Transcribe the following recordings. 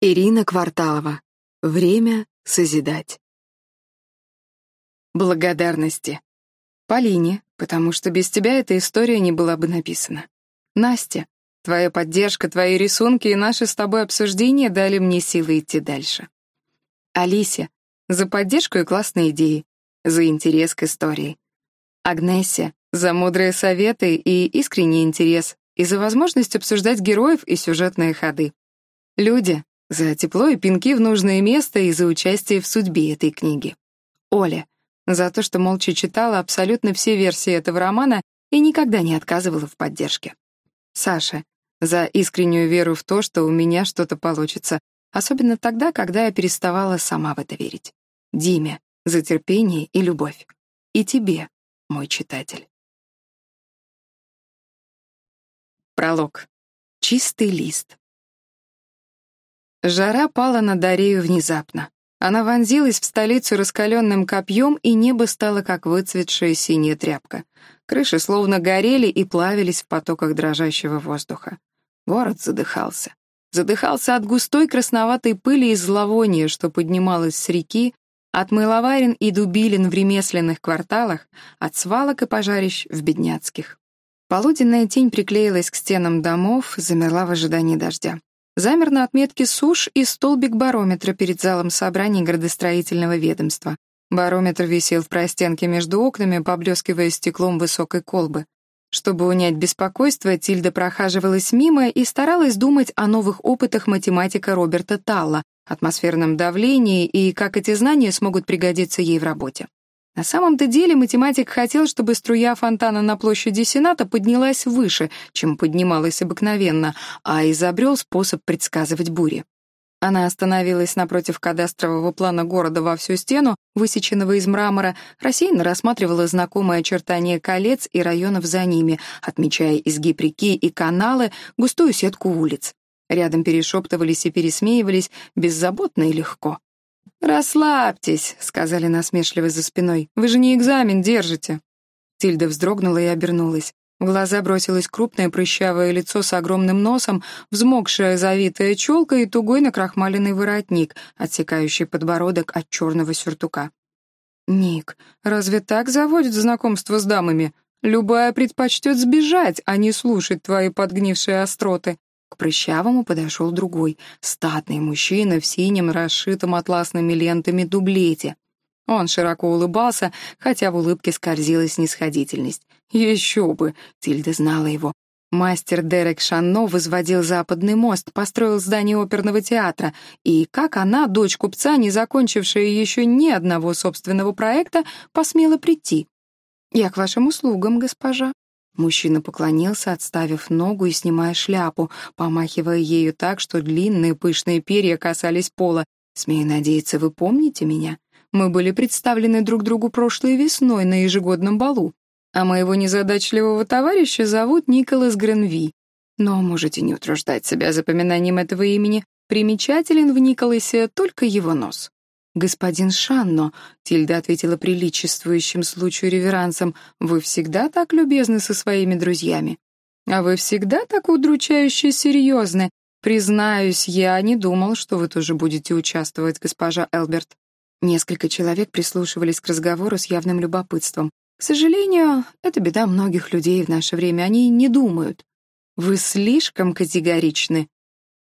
Ирина Кварталова. Время созидать. Благодарности. Полине, потому что без тебя эта история не была бы написана. Настя, твоя поддержка, твои рисунки и наши с тобой обсуждения дали мне силы идти дальше. Алисе, за поддержку и классные идеи, за интерес к истории. Агнессе, за мудрые советы и искренний интерес, и за возможность обсуждать героев и сюжетные ходы. Люди, за тепло и пинки в нужное место и за участие в судьбе этой книги. Оля, за то, что молча читала абсолютно все версии этого романа и никогда не отказывала в поддержке. Саша, за искреннюю веру в то, что у меня что-то получится, особенно тогда, когда я переставала сама в это верить. Диме, за терпение и любовь. И тебе, мой читатель. Пролог. Чистый лист. Жара пала на Дарею внезапно. Она вонзилась в столицу раскаленным копьем, и небо стало как выцветшая синяя тряпка. Крыши словно горели и плавились в потоках дрожащего воздуха. Город задыхался. Задыхался от густой красноватой пыли и зловония, что поднималось с реки, от мыловарен и дубилин в ремесленных кварталах, от свалок и пожарищ в бедняцких. Полуденная тень приклеилась к стенам домов, замерла в ожидании дождя замер на отметке суш и столбик барометра перед залом собраний градостроительного ведомства. Барометр висел в простенке между окнами, поблескивая стеклом высокой колбы. Чтобы унять беспокойство, Тильда прохаживалась мимо и старалась думать о новых опытах математика Роберта Талла, атмосферном давлении и как эти знания смогут пригодиться ей в работе. На самом-то деле математик хотел, чтобы струя фонтана на площади Сената поднялась выше, чем поднималась обыкновенно, а изобрел способ предсказывать бури. Она остановилась напротив кадастрового плана города во всю стену, высеченного из мрамора, рассеянно рассматривала знакомые очертания колец и районов за ними, отмечая изгиб реки и каналы, густую сетку улиц. Рядом перешептывались и пересмеивались, беззаботно и легко. «Расслабьтесь», — сказали насмешливо за спиной. «Вы же не экзамен держите». Тильда вздрогнула и обернулась. В глаза бросилось крупное прыщавое лицо с огромным носом, взмокшая завитая челка и тугой накрахмаленный воротник, отсекающий подбородок от черного сюртука. «Ник, разве так заводят знакомство с дамами? Любая предпочтет сбежать, а не слушать твои подгнившие остроты. К прыщавому подошел другой, статный мужчина в синем, расшитом атласными лентами дублете. Он широко улыбался, хотя в улыбке скользила снисходительность. Еще бы, Тильда знала его. Мастер Дерек Шанно возводил западный мост, построил здание оперного театра, и как она, дочь купца, не закончившая еще ни одного собственного проекта, посмела прийти. «Я к вашим услугам, госпожа», Мужчина поклонился, отставив ногу и снимая шляпу, помахивая ею так, что длинные пышные перья касались пола. «Смею надеяться, вы помните меня? Мы были представлены друг другу прошлой весной на ежегодном балу, а моего незадачливого товарища зовут Николас Гренви. Но можете не утруждать себя запоминанием этого имени. Примечателен в Николасе только его нос. «Господин Шанно», — Тильда ответила приличествующим случаю реверансом, «вы всегда так любезны со своими друзьями». «А вы всегда так удручающе серьезны. Признаюсь, я не думал, что вы тоже будете участвовать, госпожа Элберт». Несколько человек прислушивались к разговору с явным любопытством. К сожалению, это беда многих людей в наше время, они не думают. «Вы слишком категоричны»,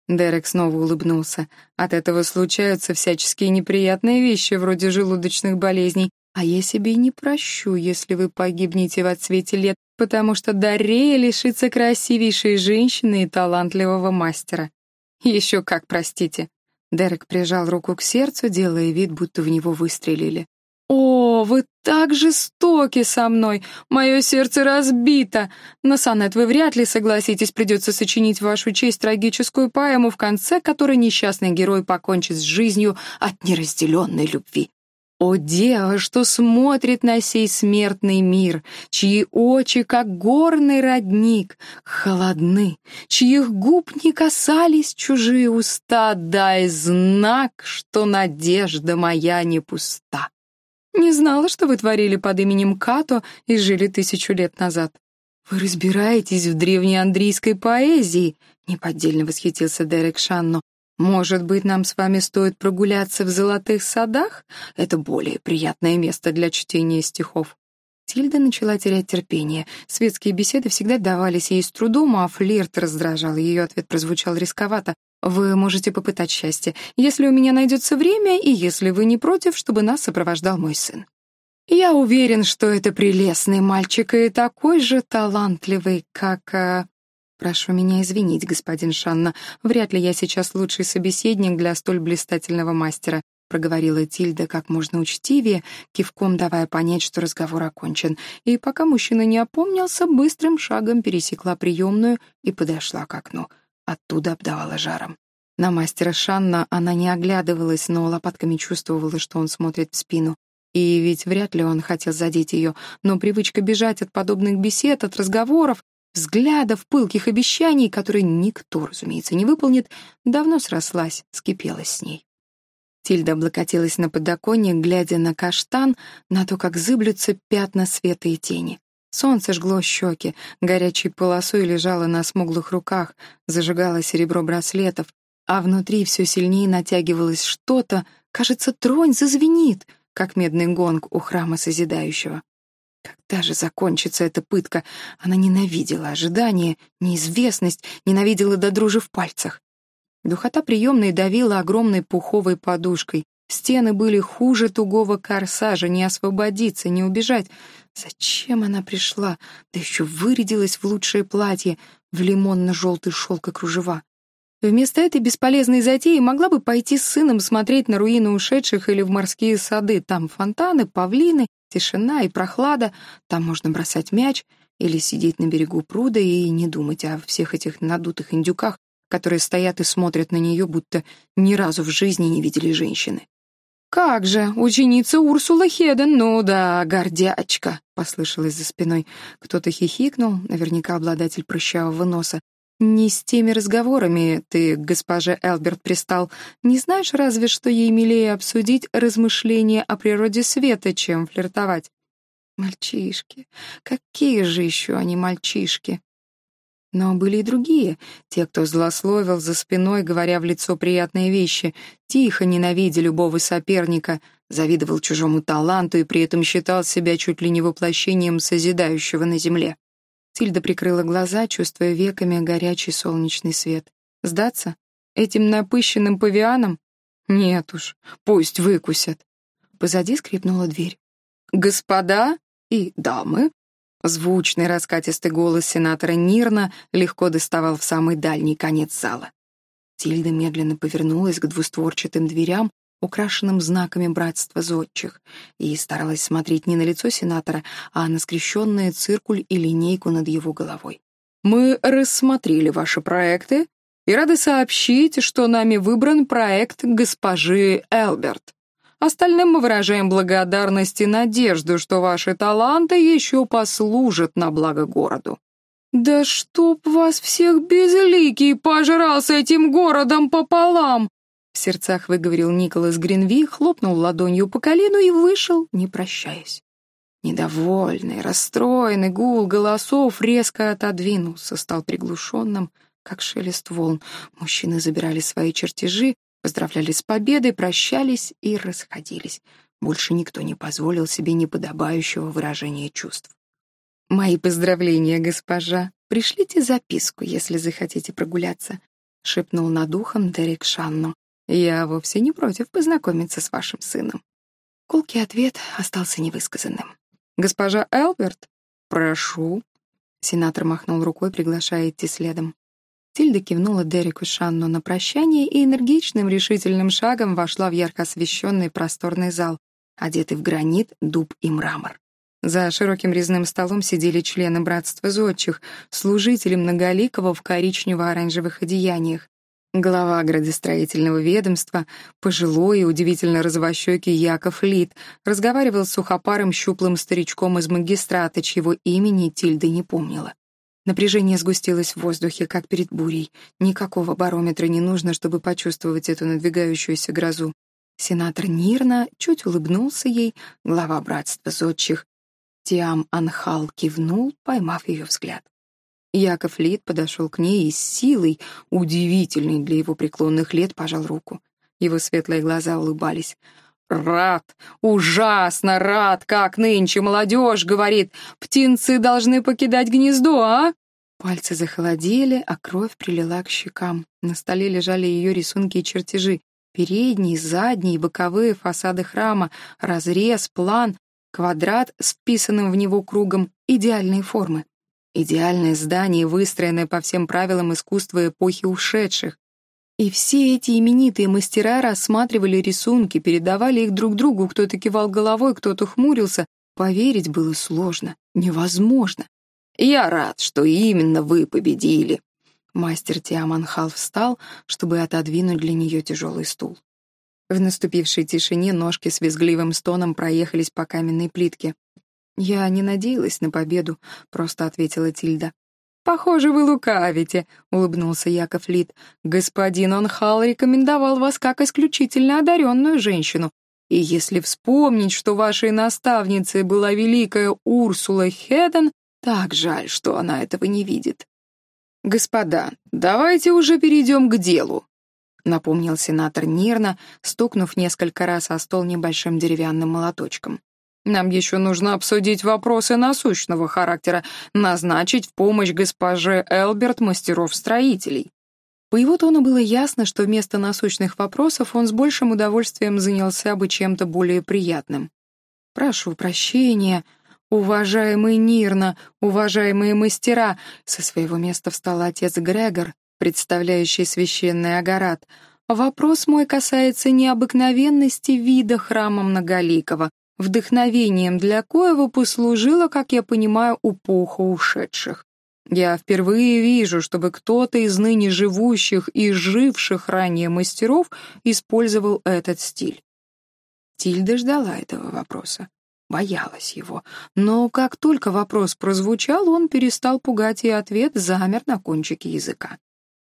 Дерек снова улыбнулся. От этого случаются всяческие неприятные вещи, вроде желудочных болезней. А я себе не прощу, если вы погибнете в отсвете лет, потому что Дарея лишится красивейшей женщины и талантливого мастера. Еще как, простите. Дерек прижал руку к сердцу, делая вид, будто в него выстрелили. «О, вы так жестоки со мной! Мое сердце разбито! На сонет вы вряд ли согласитесь, придется сочинить в вашу честь трагическую поэму, в конце которой несчастный герой покончит с жизнью от неразделенной любви. О, дева, что смотрит на сей смертный мир, чьи очи, как горный родник, холодны, чьих губ не касались чужие уста, дай знак, что надежда моя не пуста. Не знала, что вы творили под именем Като и жили тысячу лет назад. Вы разбираетесь в древней андрийской поэзии, неподдельно восхитился Дерек Шанно. Может быть, нам с вами стоит прогуляться в золотых садах? Это более приятное место для чтения стихов». Тильда начала терять терпение. Светские беседы всегда давались ей с трудом, а флирт раздражал. Ее ответ прозвучал рисковато. «Вы можете попытать счастье, если у меня найдется время и если вы не против, чтобы нас сопровождал мой сын». «Я уверен, что это прелестный мальчик и такой же талантливый, как...» э, «Прошу меня извинить, господин Шанна, вряд ли я сейчас лучший собеседник для столь блистательного мастера», проговорила Тильда как можно учтивее, кивком давая понять, что разговор окончен. И пока мужчина не опомнился, быстрым шагом пересекла приемную и подошла к окну. Оттуда обдавала жаром. На мастера Шанна она не оглядывалась, но лопатками чувствовала, что он смотрит в спину. И ведь вряд ли он хотел задеть ее, но привычка бежать от подобных бесед, от разговоров, взглядов, пылких обещаний, которые никто, разумеется, не выполнит, давно срослась, скипелась с ней. Тильда облокотилась на подоконник, глядя на каштан, на то, как зыблются пятна света и тени. Солнце жгло щеки, горячей полосой лежало на смуглых руках, зажигало серебро браслетов, а внутри все сильнее натягивалось что-то, кажется, тронь зазвенит, как медный гонг у храма Созидающего. Когда же закончится эта пытка? Она ненавидела ожидание, неизвестность, ненавидела до дрожи в пальцах. Духота приемной давила огромной пуховой подушкой. Стены были хуже тугого корсажа, не освободиться, не убежать. Зачем она пришла? Да еще вырядилась в лучшее платье, в лимонно-желтый шелк и кружева. Вместо этой бесполезной затеи могла бы пойти с сыном смотреть на руины ушедших или в морские сады. Там фонтаны, павлины, Тишина и прохлада, там можно бросать мяч или сидеть на берегу пруда и не думать о всех этих надутых индюках, которые стоят и смотрят на нее, будто ни разу в жизни не видели женщины. «Как же, ученица Урсула Хеден, ну да, гордячка!» — послышалось за спиной. Кто-то хихикнул, наверняка обладатель прыщавого носа. «Не с теми разговорами ты, госпожа Элберт, пристал. Не знаешь разве, что ей милее обсудить размышления о природе света, чем флиртовать?» «Мальчишки! Какие же еще они мальчишки!» Но были и другие, те, кто злословил за спиной, говоря в лицо приятные вещи, тихо ненавидя любого соперника, завидовал чужому таланту и при этом считал себя чуть ли не воплощением созидающего на земле. Тильда прикрыла глаза, чувствуя веками горячий солнечный свет. Сдаться? Этим напыщенным павианам? Нет уж, пусть выкусят. Позади скрипнула дверь. «Господа и дамы!» Звучный раскатистый голос сенатора Нирна легко доставал в самый дальний конец зала. Тильда медленно повернулась к двустворчатым дверям, украшенным знаками братства зодчих, и старалась смотреть не на лицо сенатора, а на скрещенные циркуль и линейку над его головой. «Мы рассмотрели ваши проекты и рады сообщить, что нами выбран проект госпожи Элберт. Остальным мы выражаем благодарность и надежду, что ваши таланты еще послужат на благо городу». «Да чтоб вас всех безликий пожрал с этим городом пополам!» В сердцах выговорил Николас Гринви, хлопнул ладонью по колену и вышел, не прощаясь. Недовольный, расстроенный гул голосов резко отодвинулся, стал приглушенным, как шелест волн. Мужчины забирали свои чертежи, поздравляли с победой, прощались и расходились. Больше никто не позволил себе неподобающего выражения чувств. «Мои поздравления, госпожа. Пришлите записку, если захотите прогуляться», — шепнул над ухом Дерек Шанну. Я вовсе не против познакомиться с вашим сыном. Колкий ответ остался невысказанным. «Госпожа Элберт, прошу». Сенатор махнул рукой, приглашая идти следом. Тильда кивнула Дереку Шанну на прощание и энергичным решительным шагом вошла в ярко освещенный просторный зал, одетый в гранит, дуб и мрамор. За широким резным столом сидели члены братства зодчих, служители многоликого в коричнево-оранжевых одеяниях, Глава градостроительного ведомства, пожилой и удивительно развощекий Яков Лид, разговаривал с сухопарым щуплым старичком из магистрата, чьего имени Тильда не помнила. Напряжение сгустилось в воздухе, как перед бурей. Никакого барометра не нужно, чтобы почувствовать эту надвигающуюся грозу. Сенатор Нирна чуть улыбнулся ей, глава братства зодчих. Тиам Анхал кивнул, поймав ее взгляд. Яков Лид подошел к ней и с силой, удивительной для его преклонных лет, пожал руку. Его светлые глаза улыбались. «Рад, ужасно рад, как нынче молодежь говорит, птенцы должны покидать гнездо, а?» Пальцы захолодели, а кровь прилила к щекам. На столе лежали ее рисунки и чертежи. Передние, задние, боковые фасады храма, разрез, план, квадрат с вписанным в него кругом, идеальные формы. Идеальное здание, выстроенное по всем правилам искусства эпохи ушедших. И все эти именитые мастера рассматривали рисунки, передавали их друг другу, кто-то кивал головой, кто-то хмурился. Поверить было сложно, невозможно. «Я рад, что именно вы победили». Мастер Тиаманхал встал, чтобы отодвинуть для нее тяжелый стул. В наступившей тишине ножки с визгливым стоном проехались по каменной плитке. «Я не надеялась на победу», — просто ответила Тильда. «Похоже, вы лукавите», — улыбнулся Яков Лид. «Господин Онхал рекомендовал вас как исключительно одаренную женщину. И если вспомнить, что вашей наставницей была великая Урсула Хеден, так жаль, что она этого не видит». «Господа, давайте уже перейдем к делу», — напомнил сенатор нервно, стукнув несколько раз о стол небольшим деревянным молоточком. Нам еще нужно обсудить вопросы насущного характера, назначить в помощь госпоже Элберт мастеров-строителей». По его тону было ясно, что вместо насущных вопросов он с большим удовольствием занялся бы чем-то более приятным. «Прошу прощения, уважаемый Нирна, уважаемые мастера», со своего места встал отец Грегор, представляющий священный Агарат. «Вопрос мой касается необыкновенности вида храма Многоликого, Вдохновением для коего послужила, как я понимаю, эпоха ушедших. Я впервые вижу, чтобы кто-то из ныне живущих и живших ранее мастеров использовал этот стиль. Тильда ждала этого вопроса, боялась его, но как только вопрос прозвучал, он перестал пугать, и ответ замер на кончике языка.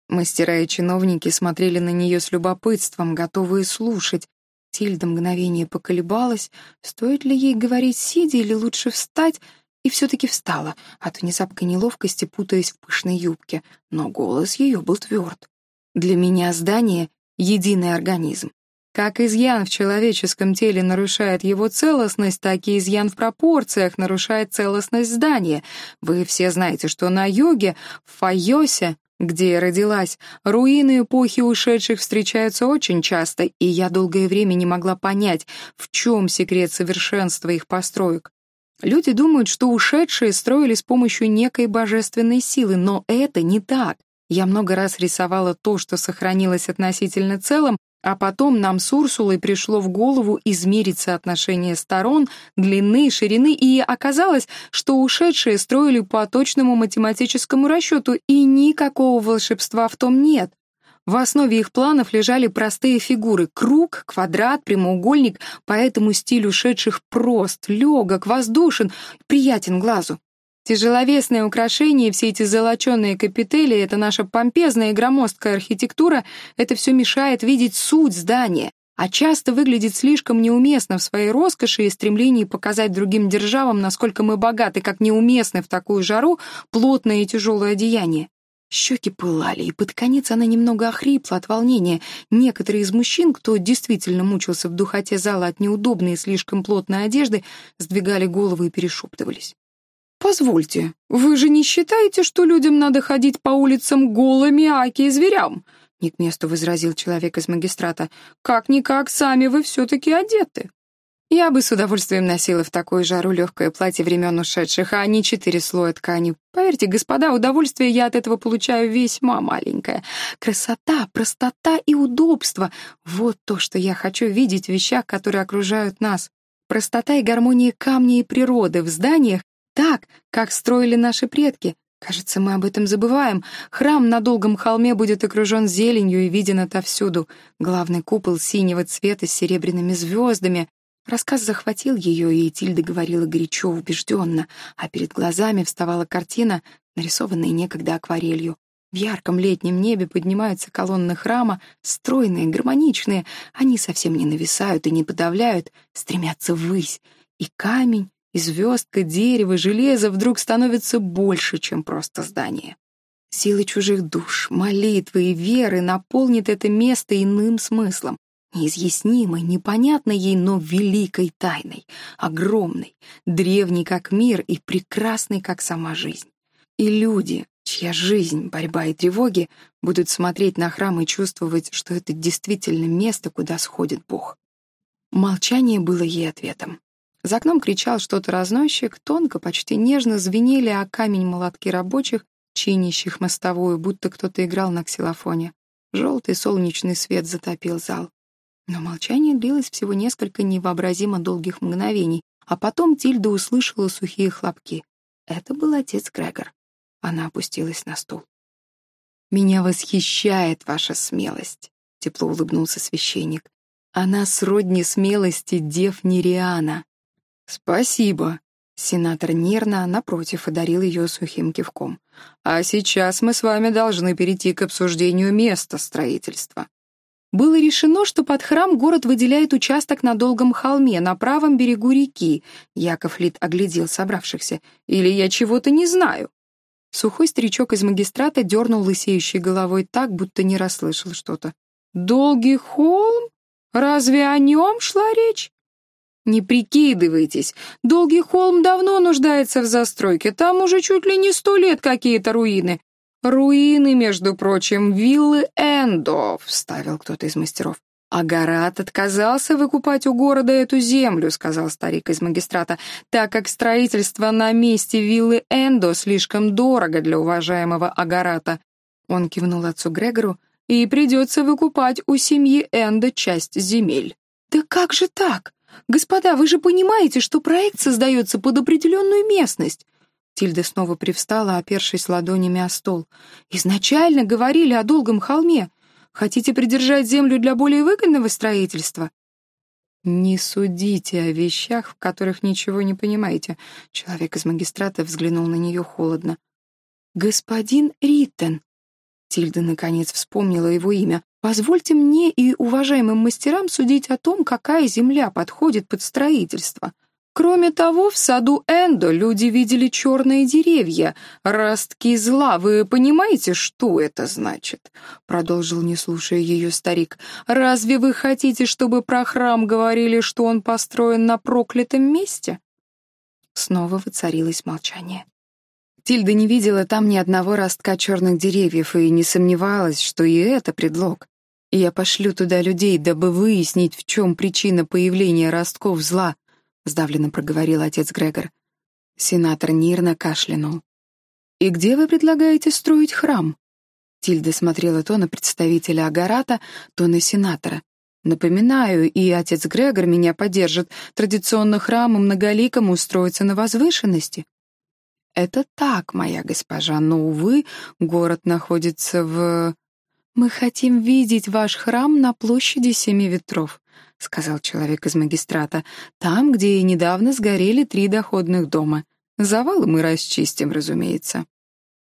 Мастера и чиновники смотрели на нее с любопытством, готовые слушать, Тильда мгновение поколебалась, стоит ли ей говорить сидя или лучше встать, и все-таки встала, от внезапной неловкости путаясь в пышной юбке, но голос ее был тверд. «Для меня здание — единый организм. Как изъян в человеческом теле нарушает его целостность, так и изъян в пропорциях нарушает целостность здания. Вы все знаете, что на юге, в Файосе, где я родилась, руины эпохи ушедших встречаются очень часто, и я долгое время не могла понять, в чем секрет совершенства их построек. Люди думают, что ушедшие строили с помощью некой божественной силы, но это не так. Я много раз рисовала то, что сохранилось относительно целым, а потом нам с Урсулой пришло в голову измерить соотношение сторон, длины, ширины, и оказалось, что ушедшие строили по точному математическому расчету, и никакого волшебства в том нет. В основе их планов лежали простые фигуры — круг, квадрат, прямоугольник, поэтому стиль ушедших прост, легок, воздушен, приятен глазу. Тяжеловесные украшения, все эти золоченые капители, это наша помпезная и громоздкая архитектура, это все мешает видеть суть здания, а часто выглядит слишком неуместно в своей роскоши и стремлении показать другим державам, насколько мы богаты, как неуместны в такую жару плотное и тяжелое одеяние. Щеки пылали, и под конец она немного охрипла от волнения. Некоторые из мужчин, кто действительно мучился в духоте зала от неудобной и слишком плотной одежды, сдвигали головы и перешептывались. «Позвольте, вы же не считаете, что людям надо ходить по улицам голыми, аки и зверям?» Не к месту возразил человек из магистрата. «Как-никак, сами вы все-таки одеты». Я бы с удовольствием носила в такую жару легкое платье времен ушедших, а не четыре слоя ткани. Поверьте, господа, удовольствие я от этого получаю весьма маленькое. Красота, простота и удобство — вот то, что я хочу видеть в вещах, которые окружают нас. Простота и гармония камня и природы в зданиях так, как строили наши предки. Кажется, мы об этом забываем. Храм на долгом холме будет окружен зеленью и виден отовсюду. Главный купол синего цвета с серебряными звездами. Рассказ захватил ее, и Тильда говорила горячо, убежденно, а перед глазами вставала картина, нарисованная некогда акварелью. В ярком летнем небе поднимаются колонны храма, стройные, гармоничные. Они совсем не нависают и не подавляют, стремятся ввысь. И камень, и звездка, дерево, железо вдруг становятся больше, чем просто здание. Силы чужих душ, молитвы и веры наполнит это место иным смыслом, неизъяснимой, непонятной ей, но великой тайной, огромной, древней как мир и прекрасной как сама жизнь. И люди, чья жизнь, борьба и тревоги, будут смотреть на храм и чувствовать, что это действительно место, куда сходит Бог. Молчание было ей ответом. За окном кричал что-то разносчик, тонко, почти нежно звенели о камень молотки рабочих, чинящих мостовую, будто кто-то играл на ксилофоне. Желтый солнечный свет затопил зал. Но молчание длилось всего несколько невообразимо долгих мгновений, а потом Тильда услышала сухие хлопки. Это был отец Грегор. Она опустилась на стул. «Меня восхищает ваша смелость», — тепло улыбнулся священник. «Она сродни смелости дев Нериана». «Спасибо», — сенатор нервно, напротив, одарил ее сухим кивком. «А сейчас мы с вами должны перейти к обсуждению места строительства». Было решено, что под храм город выделяет участок на долгом холме, на правом берегу реки. Яков Лид оглядел собравшихся. «Или я чего-то не знаю?» Сухой старичок из магистрата дернул лысеющей головой так, будто не расслышал что-то. «Долгий холм? Разве о нем шла речь?» «Не прикидывайтесь. Долгий холм давно нуждается в застройке. Там уже чуть ли не сто лет какие-то руины. Руины, между прочим, виллы Эндо», — вставил кто-то из мастеров. «Агарат отказался выкупать у города эту землю», — сказал старик из магистрата, «так как строительство на месте виллы Эндо слишком дорого для уважаемого Агарата». Он кивнул отцу Грегору, «и придется выкупать у семьи Эндо часть земель». «Да как же так? Господа, вы же понимаете, что проект создается под определенную местность». Тильда снова привстала, опершись ладонями о стол. «Изначально говорили о долгом холме. Хотите придержать землю для более выгодного строительства?» «Не судите о вещах, в которых ничего не понимаете», — человек из магистрата взглянул на нее холодно. «Господин Риттен», — Тильда наконец вспомнила его имя, «позвольте мне и уважаемым мастерам судить о том, какая земля подходит под строительство». Кроме того, в саду Эндо люди видели черные деревья, ростки зла. Вы понимаете, что это значит?» Продолжил, не слушая ее старик. «Разве вы хотите, чтобы про храм говорили, что он построен на проклятом месте?» Снова воцарилось молчание. Тильда не видела там ни одного ростка черных деревьев и не сомневалась, что и это предлог. «Я пошлю туда людей, дабы выяснить, в чем причина появления ростков зла», — сдавленно проговорил отец Грегор. Сенатор нервно кашлянул. «И где вы предлагаете строить храм?» Тильда смотрела то на представителя Агарата, то на сенатора. «Напоминаю, и отец Грегор меня поддержит, традиционно храм многоликому устроиться на возвышенности». «Это так, моя госпожа, но, увы, город находится в...» «Мы хотим видеть ваш храм на площади Семи Ветров», — сказал человек из магистрата, «там, где и недавно сгорели три доходных дома. Завалы мы расчистим, разумеется».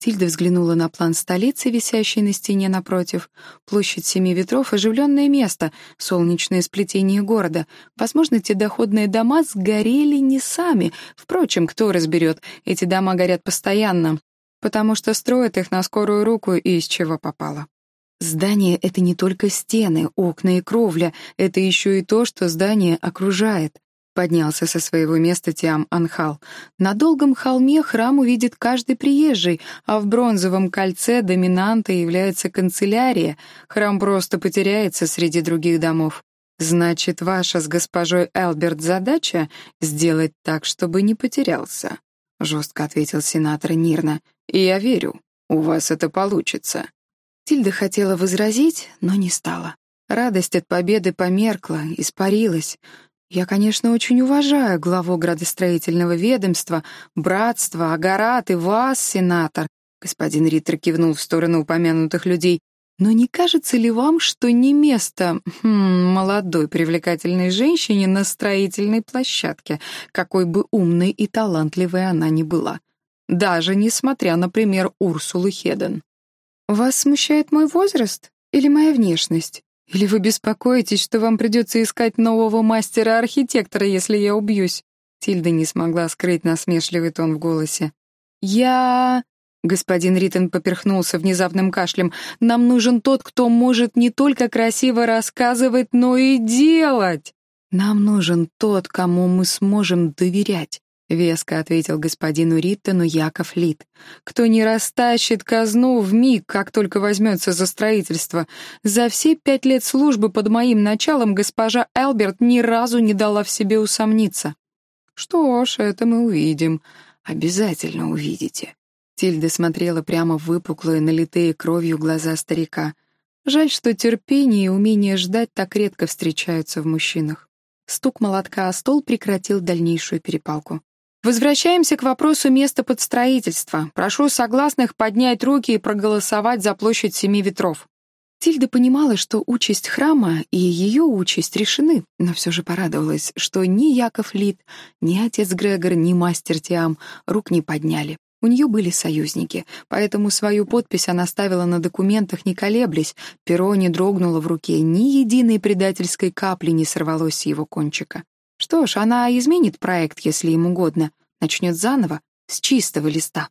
Тильда взглянула на план столицы, висящий на стене напротив. Площадь Семи Ветров — оживленное место, солнечное сплетение города. Возможно, те доходные дома сгорели не сами. Впрочем, кто разберет, эти дома горят постоянно, потому что строят их на скорую руку и из чего попало. Здание — это не только стены, окна и кровля, это еще и то, что здание окружает. Поднялся со своего места Тиам Анхал. На долгом холме храм увидит каждый приезжий, а в бронзовом кольце доминантой является канцелярия. Храм просто потеряется среди других домов. Значит, ваша с госпожой Элберт задача — сделать так, чтобы не потерялся, — жестко ответил сенатор Нирна. И я верю, у вас это получится. Тильда хотела возразить, но не стала. Радость от победы померкла, испарилась. Я, конечно, очень уважаю главу градостроительного ведомства, братства, Агарат и вас, сенатор. Господин Риттер кивнул в сторону упомянутых людей. Но не кажется ли вам, что не место хм, молодой привлекательной женщине на строительной площадке, какой бы умной и талантливой она ни была? Даже несмотря, например, Урсулу Хеден. Вас смущает мой возраст или моя внешность? Или вы беспокоитесь, что вам придется искать нового мастера-архитектора, если я убьюсь? Тильда не смогла скрыть насмешливый тон в голосе. «Я...» Господин Риттен поперхнулся внезапным кашлем. «Нам нужен тот, кто может не только красиво рассказывать, но и делать!» «Нам нужен тот, кому мы сможем доверять», — веско ответил господину Риттену Яков Лит. «Кто не растащит казну в миг, как только возьмется за строительство. За все пять лет службы под моим началом госпожа Элберт ни разу не дала в себе усомниться». «Что ж, это мы увидим. Обязательно увидите». Тильда смотрела прямо в выпуклые, налитые кровью глаза старика. Жаль, что терпение и умение ждать так редко встречаются в мужчинах. Стук молотка о стол прекратил дальнейшую перепалку. Возвращаемся к вопросу места под строительство. Прошу согласных поднять руки и проголосовать за площадь Семи Ветров. Тильда понимала, что участь храма и ее участь решены, но все же порадовалась, что ни Яков Лид, ни отец Грегор, ни мастер Тиам рук не подняли. У нее были союзники, поэтому свою подпись она ставила на документах, не колеблясь, перо не дрогнуло в руке, ни единой предательской капли не сорвалось с его кончика. Что ж, она изменит проект, если им угодно, начнет заново, с чистого листа.